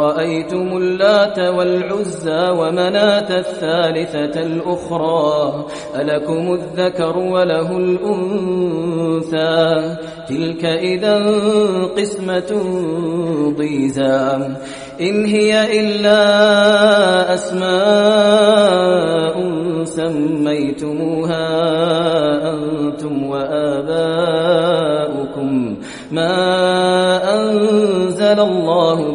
أفرأيتم اللات والعزى ومناة الثالثة الأخرى ألكم الذكر وله الأنثى تلك إذا قسمة ضيزى إن هي إلا أسماء سميتموها أنتم وآباؤكم ما أنزل الله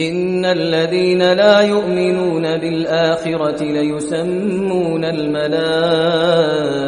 إن الذين لا يؤمنون بالآخرة ليسمون الملائكة.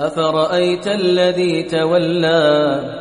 أفرأيت الذي تولى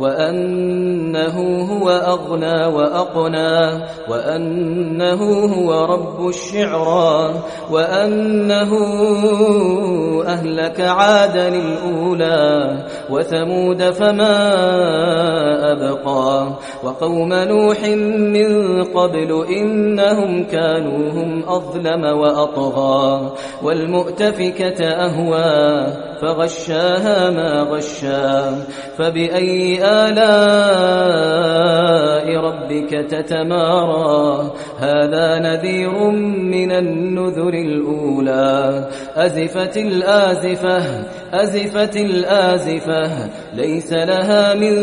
وأنه هو أغنى وأقنى وأنه هو رب الشعرى وأنه أهلك عادا الأولى وثمود فما أبقى وقوم نوح من قبل إنهم كانوا هم أظلم وأطغى والمؤتفكة أهوى فغشاها ما غشا فبأي آلاء ربك تتمارى. هذا نذير من النذر الأولى. أزفت الآزفة أزفت الآزفة. ليس لها من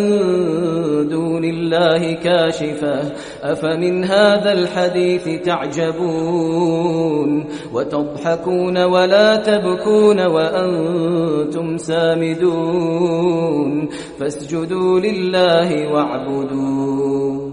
دون الله كاشفة. أفمن هذا الحديث تعجبون؟ وتضحكون ولا تبكون وأنتم سامدون. فاسجدوا لله واعبدون